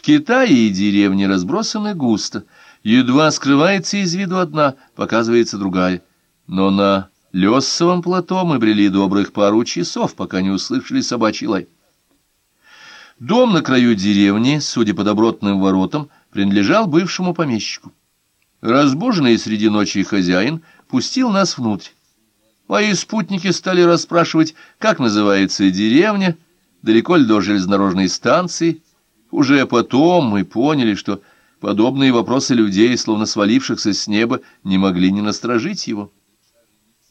В Китае и деревни разбросаны густо. Едва скрывается из виду одна, показывается другая. Но на Лесовом плато мы брели добрых пару часов, пока не услышали собачий лай. Дом на краю деревни, судя по добротным воротам, принадлежал бывшему помещику. Разбуженный среди ночи хозяин пустил нас внутрь. Мои спутники стали расспрашивать, как называется деревня, далеко ли до железнодорожной станции. Уже потом мы поняли, что подобные вопросы людей, словно свалившихся с неба, не могли не насторожить его.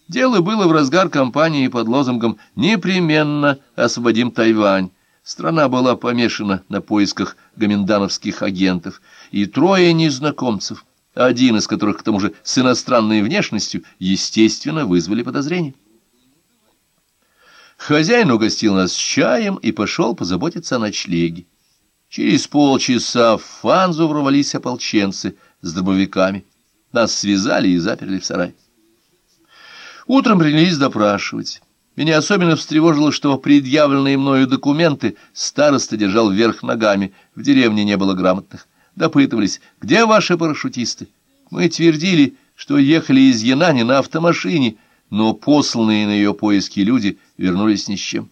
Дело было в разгар кампании под лозунгом «Непременно освободим Тайвань». Страна была помешана на поисках гоминдановских агентов, и трое незнакомцев, один из которых, к тому же, с иностранной внешностью, естественно, вызвали подозрение. Хозяин угостил нас чаем и пошел позаботиться о ночлеге. Через полчаса в Фанзу ворвались ополченцы с дробовиками. Нас связали и заперли в сарай. Утром принялись допрашивать. Меня особенно встревожило, что предъявленные мною документы староста держал вверх ногами, в деревне не было грамотных. Допытывались, где ваши парашютисты? Мы твердили, что ехали из Янани на автомашине, но посланные на ее поиски люди вернулись ни с чем.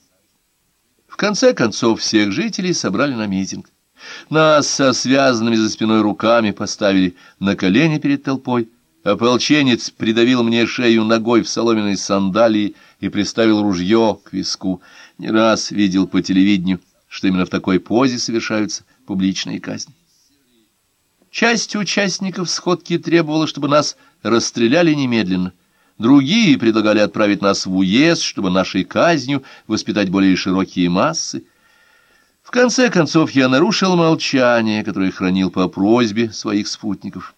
В конце концов всех жителей собрали на митинг. Нас со связанными за спиной руками поставили на колени перед толпой, Ополченец придавил мне шею ногой в соломенной сандалии и приставил ружье к виску. Не раз видел по телевидению, что именно в такой позе совершаются публичные казни. Часть участников сходки требовала, чтобы нас расстреляли немедленно. Другие предлагали отправить нас в уезд, чтобы нашей казнью воспитать более широкие массы. В конце концов я нарушил молчание, которое хранил по просьбе своих спутников.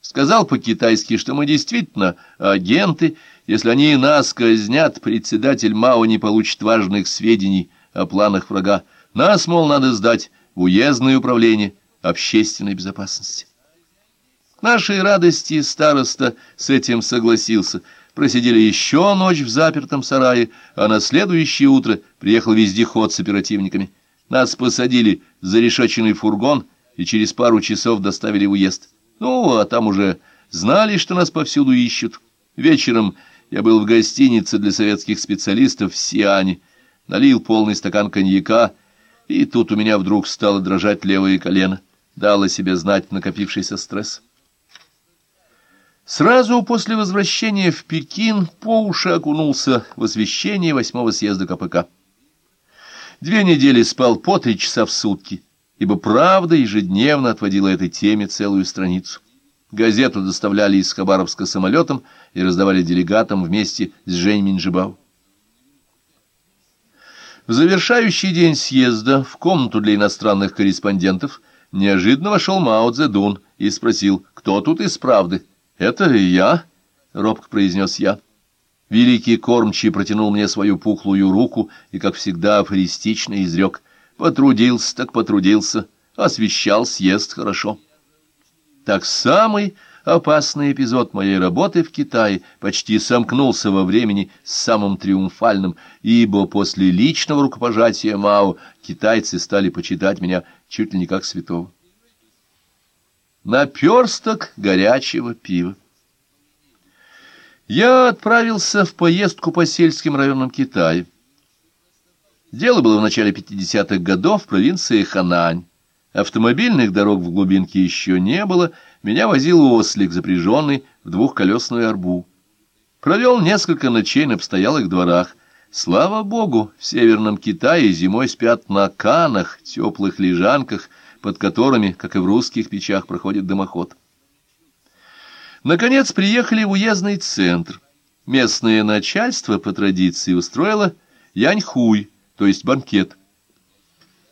Сказал по-китайски, что мы действительно агенты. Если они нас казнят, председатель Мао не получит важных сведений о планах врага. Нас, мол, надо сдать в уездное управление общественной безопасности. Нашей радости староста с этим согласился. Просидели еще ночь в запертом сарае, а на следующее утро приехал вездеход с оперативниками. Нас посадили за решетченный фургон и через пару часов доставили в уезд. Ну, а там уже знали, что нас повсюду ищут. Вечером я был в гостинице для советских специалистов в Сиане, налил полный стакан коньяка, и тут у меня вдруг стало дрожать левое колено. Дало себе знать накопившийся стресс. Сразу после возвращения в Пекин по уши окунулся в освещение восьмого съезда КПК. Две недели спал по три часа в сутки ибо «Правда» ежедневно отводила этой теме целую страницу. Газету доставляли из Хабаровска самолетом и раздавали делегатам вместе с Жень Минжибау. В завершающий день съезда в комнату для иностранных корреспондентов неожиданно вошел Мао Цзэдун и спросил, кто тут из правды. «Это я», — робко произнес я. Великий кормчий протянул мне свою пухлую руку и, как всегда, афористично изрек — Потрудился, так потрудился, освещал съезд хорошо. Так самый опасный эпизод моей работы в Китае почти сомкнулся во времени с самым триумфальным, ибо после личного рукопожатия Мао китайцы стали почитать меня чуть ли не как святого. Наперсток горячего пива. Я отправился в поездку по сельским районам Китая. Дело было в начале 50-х годов в провинции Ханань. Автомобильных дорог в глубинке еще не было, меня возил ослик, запряженный в двухколесную арбу. Провел несколько ночей на постоялых дворах. Слава богу, в Северном Китае зимой спят на канах, теплых лежанках, под которыми, как и в русских печах, проходит дымоход. Наконец приехали в уездный центр. Местное начальство по традиции устроило Яньхуй, то есть банкет.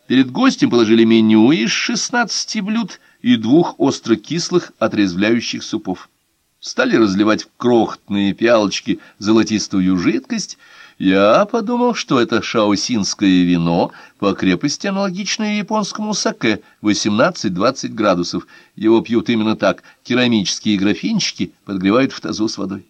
Перед гостем положили меню из шестнадцати блюд и двух остро-кислых отрезвляющих супов. Стали разливать в крохотные пиалочки золотистую жидкость. Я подумал, что это шаосинское вино по крепости аналогичное японскому саке 18-20 градусов. Его пьют именно так. Керамические графинчики подгревают в тазу с водой.